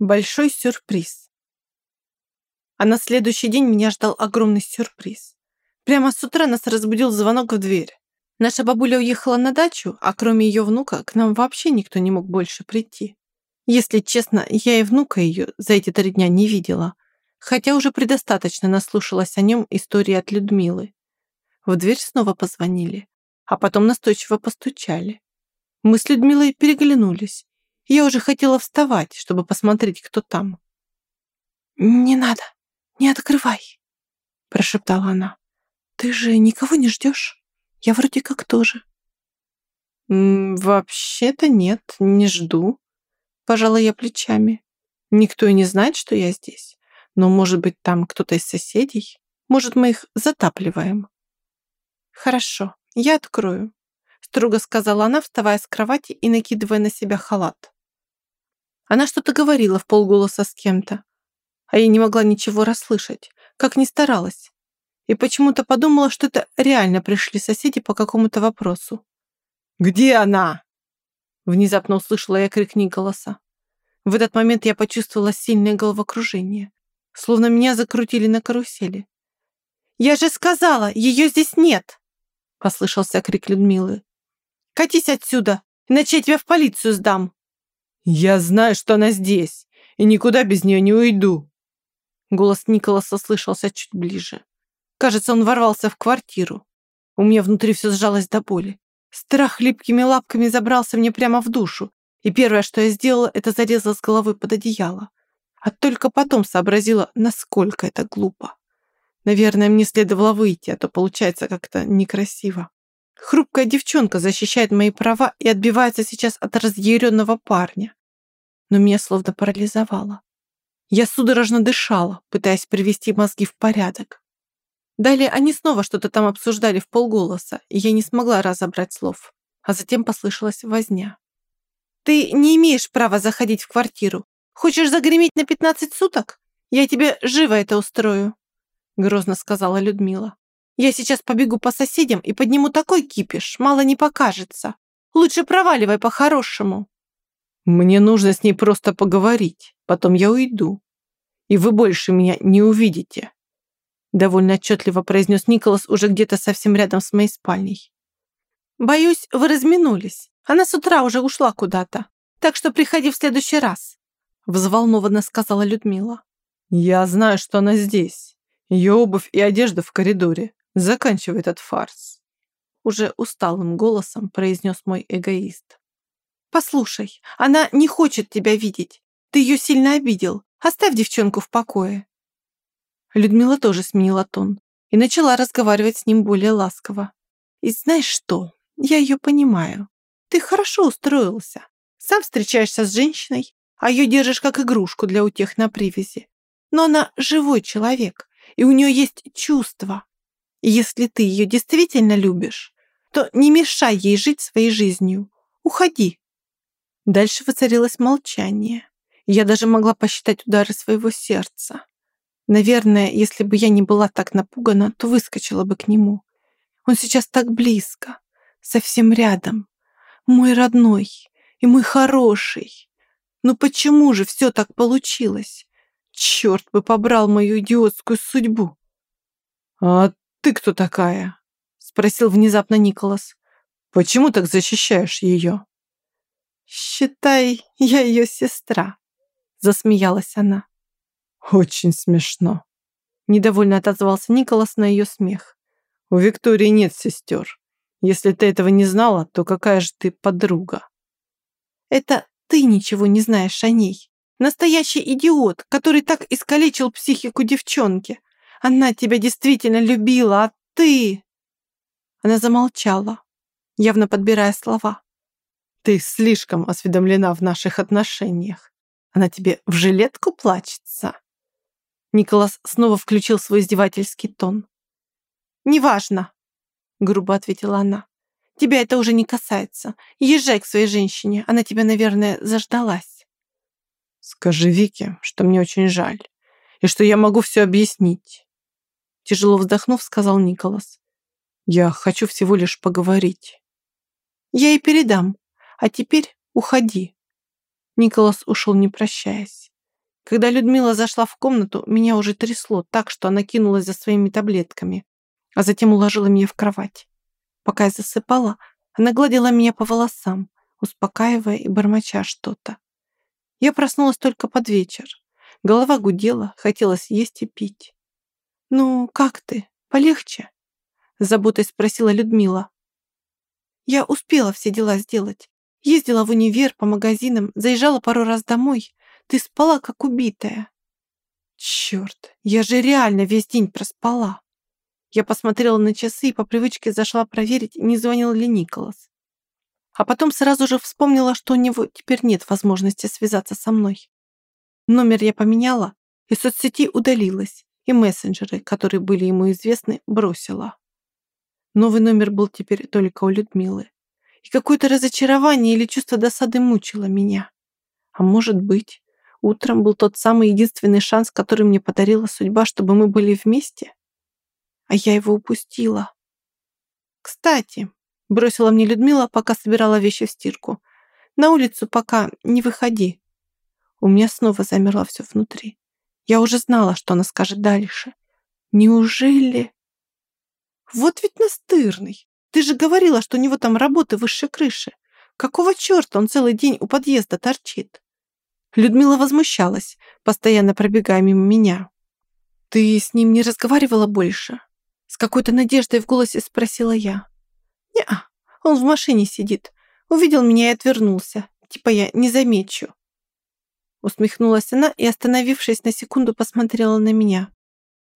Большой сюрприз. А на следующий день меня ждал огромный сюрприз. Прямо с утра нас разбудил звонок в дверь. Наша бабуля уехала на дачу, а кроме ее внука к нам вообще никто не мог больше прийти. Если честно, я и внука ее за эти три дня не видела, хотя уже предостаточно наслушалась о нем истории от Людмилы. В дверь снова позвонили, а потом настойчиво постучали. Мы с Людмилой переглянулись. Я уже хотела вставать, чтобы посмотреть, кто там. «Не надо, не открывай», – прошептала она. «Ты же никого не ждешь? Я вроде как тоже». «Вообще-то нет, не жду», – пожала я плечами. «Никто и не знает, что я здесь. Но, может быть, там кто-то из соседей? Может, мы их затапливаем?» «Хорошо, я открою», – строго сказала она, вставая с кровати и накидывая на себя халат. Она что-то говорила в полголоса с кем-то, а я не могла ничего расслышать, как ни старалась. И почему-то подумала, что это реально пришли соседи по какому-то вопросу. «Где она?» Внезапно услышала я крик Николаса. В этот момент я почувствовала сильное головокружение, словно меня закрутили на карусели. «Я же сказала, ее здесь нет!» Послышался крик Людмилы. «Катись отсюда, иначе я тебя в полицию сдам!» «Я знаю, что она здесь, и никуда без нее не уйду!» Голос Николаса слышался чуть ближе. Кажется, он ворвался в квартиру. У меня внутри все сжалось до боли. Страх липкими лапками забрался мне прямо в душу, и первое, что я сделала, это зарезала с головой под одеяло. А только потом сообразила, насколько это глупо. Наверное, мне следовало выйти, а то получается как-то некрасиво. Хрупкая девчонка защищает мои права и отбивается сейчас от разъяренного парня но меня словно парализовало. Я судорожно дышала, пытаясь привести мозги в порядок. Далее они снова что-то там обсуждали в полголоса, и я не смогла разобрать слов. А затем послышалась возня. «Ты не имеешь права заходить в квартиру. Хочешь загреметь на 15 суток? Я тебе живо это устрою», грозно сказала Людмила. «Я сейчас побегу по соседям и подниму такой кипиш, мало не покажется. Лучше проваливай по-хорошему». Мне нужно с ней просто поговорить, потом я уйду, и вы больше меня не увидите. Довольно отчетливо произнес Николас уже где-то совсем рядом с моей спальней. «Боюсь, вы разминулись. Она с утра уже ушла куда-то. Так что приходи в следующий раз», взволнованно сказала Людмила. «Я знаю, что она здесь. Ее обувь и одежда в коридоре. Заканчивай этот фарс», уже усталым голосом произнес мой эгоист. «Послушай, она не хочет тебя видеть. Ты ее сильно обидел. Оставь девчонку в покое». Людмила тоже сменила тон и начала разговаривать с ним более ласково. «И знаешь что? Я ее понимаю. Ты хорошо устроился. Сам встречаешься с женщиной, а ее держишь как игрушку для утех на привязи. Но она живой человек, и у нее есть чувства. Если ты ее действительно любишь, то не мешай ей жить своей жизнью. Уходи. Дальше воцарилось молчание. Я даже могла посчитать удары своего сердца. Наверное, если бы я не была так напугана, то выскочила бы к нему. Он сейчас так близко, совсем рядом. Мой родной и мой хороший. Но почему же все так получилось? Черт бы побрал мою идиотскую судьбу. «А ты кто такая?» Спросил внезапно Николас. «Почему так защищаешь ее?» «Считай, я ее сестра», — засмеялась она. «Очень смешно», — недовольно отозвался Николас на ее смех. «У Виктории нет сестер. Если ты этого не знала, то какая же ты подруга?» «Это ты ничего не знаешь о ней. Настоящий идиот, который так искалечил психику девчонки. Она тебя действительно любила, а ты...» Она замолчала, явно подбирая слова. Ты слишком осведомлена в наших отношениях. Она тебе в жилетку плачется?» Николас снова включил свой издевательский тон. «Неважно», — грубо ответила она. «Тебя это уже не касается. Езжай к своей женщине. Она тебя, наверное, заждалась». «Скажи Вике, что мне очень жаль, и что я могу все объяснить». Тяжело вздохнув, сказал Николас. «Я хочу всего лишь поговорить». «Я и передам», а теперь уходи». Николас ушел, не прощаясь. Когда Людмила зашла в комнату, меня уже трясло так, что она кинулась за своими таблетками, а затем уложила меня в кровать. Пока я засыпала, она гладила меня по волосам, успокаивая и бормоча что-то. Я проснулась только под вечер. Голова гудела, хотелось есть и пить. «Ну, как ты? Полегче?» Заботой спросила Людмила. «Я успела все дела сделать. Ездила в универ, по магазинам, заезжала пару раз домой. Ты спала, как убитая». «Черт, я же реально весь день проспала». Я посмотрела на часы и по привычке зашла проверить, не звонил ли Николас. А потом сразу же вспомнила, что у него теперь нет возможности связаться со мной. Номер я поменяла, и соцсети удалилась, и мессенджеры, которые были ему известны, бросила. Новый номер был теперь только у Людмилы. И какое-то разочарование или чувство досады мучило меня. А может быть, утром был тот самый единственный шанс, который мне подарила судьба, чтобы мы были вместе? А я его упустила. Кстати, бросила мне Людмила, пока собирала вещи в стирку. На улицу пока не выходи. У меня снова замерло все внутри. Я уже знала, что она скажет дальше. Неужели... Вот ведь настырный. Ты же говорила, что у него там работы выше крыши. Какого черта он целый день у подъезда торчит? Людмила возмущалась, постоянно пробегая мимо меня. «Ты с ним не разговаривала больше?» С какой-то надеждой в голосе спросила я. не он в машине сидит. Увидел меня и отвернулся. Типа я не замечу». Усмехнулась она и, остановившись на секунду, посмотрела на меня.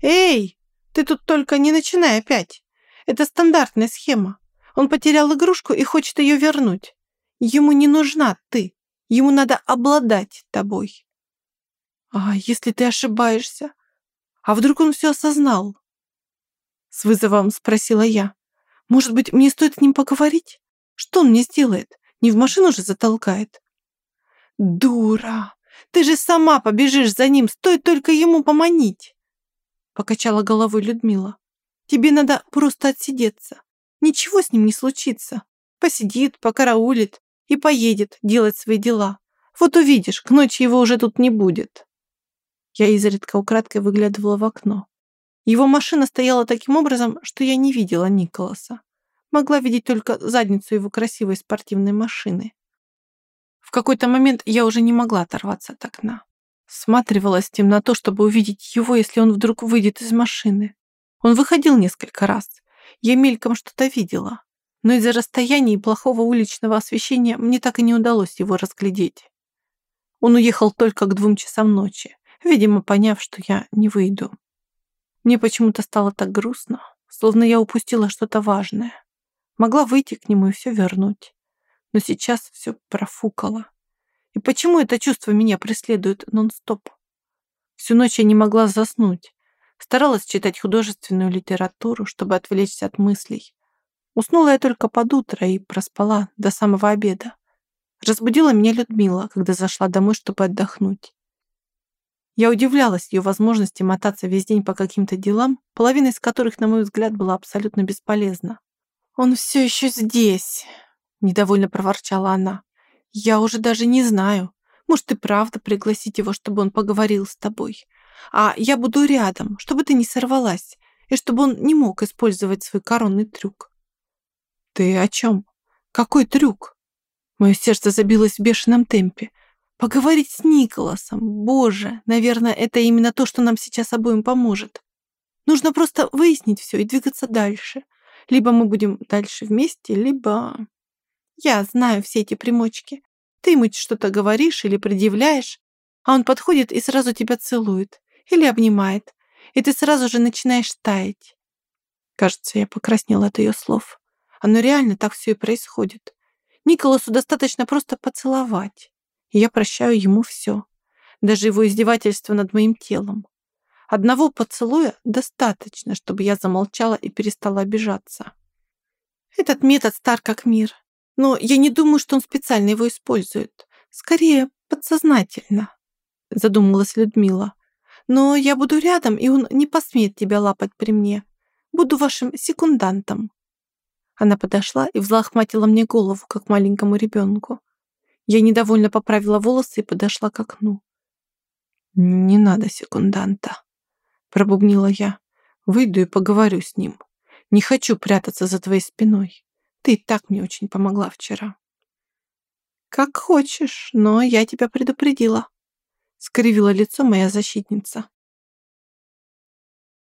«Эй, ты тут только не начинай опять. Это стандартная схема. Он потерял игрушку и хочет ее вернуть. Ему не нужна ты. Ему надо обладать тобой. А если ты ошибаешься? А вдруг он все осознал? С вызовом спросила я. Может быть, мне стоит с ним поговорить? Что он мне сделает? Не в машину же затолкает? Дура! Ты же сама побежишь за ним, стоит только ему поманить. Покачала головой Людмила. Тебе надо просто отсидеться. Ничего с ним не случится. Посидит, покараулит и поедет делать свои дела. Вот увидишь, к ночи его уже тут не будет. Я изредка украдкой выглядывала в окно. Его машина стояла таким образом, что я не видела Николаса. Могла видеть только задницу его красивой спортивной машины. Какой-то момент я уже не могла оторваться от окна. Сматривалась в темноту, чтобы увидеть его, если он вдруг выйдет из машины. Он выходил несколько раз. Я мельком что-то видела. Но из-за расстояния и плохого уличного освещения мне так и не удалось его разглядеть. Он уехал только к двум часам ночи, видимо, поняв, что я не выйду. Мне почему-то стало так грустно, словно я упустила что-то важное. Могла выйти к нему и все вернуть. Но сейчас все профукало. И почему это чувство меня преследует нон-стоп? Всю ночь я не могла заснуть. Старалась читать художественную литературу, чтобы отвлечься от мыслей. Уснула я только под утро и проспала до самого обеда. Разбудила меня Людмила, когда зашла домой, чтобы отдохнуть. Я удивлялась ее возможности мотаться весь день по каким-то делам, половина из которых, на мой взгляд, была абсолютно бесполезна. «Он все еще здесь», — недовольно проворчала она. «Я уже даже не знаю. Может, и правда пригласить его, чтобы он поговорил с тобой. А я буду рядом, чтобы ты не сорвалась, и чтобы он не мог использовать свой коронный трюк». «Ты о чем? Какой трюк?» Мое сердце забилось в бешеном темпе. Поговорить с Николасом. Боже, наверное, это именно то, что нам сейчас обоим поможет. Нужно просто выяснить все и двигаться дальше. Либо мы будем дальше вместе, либо... Я знаю все эти примочки. Ты ему что-то говоришь или предъявляешь, а он подходит и сразу тебя целует или обнимает, и ты сразу же начинаешь таять. Кажется, я покраснела от ее слов. Оно реально так все и происходит. Николасу достаточно просто поцеловать и я прощаю ему все, даже его издевательство над моим телом. Одного поцелуя достаточно, чтобы я замолчала и перестала обижаться. Этот метод стар как мир, но я не думаю, что он специально его использует. Скорее, подсознательно, задумалась Людмила. Но я буду рядом, и он не посмеет тебя лапать при мне. Буду вашим секундантом. Она подошла и взлохматила мне голову, как маленькому ребенку. Я недовольно поправила волосы и подошла к окну. «Не надо секунданта», — пробубнила я. «Выйду и поговорю с ним. Не хочу прятаться за твоей спиной. Ты так мне очень помогла вчера». «Как хочешь, но я тебя предупредила», — скривила лицо моя защитница.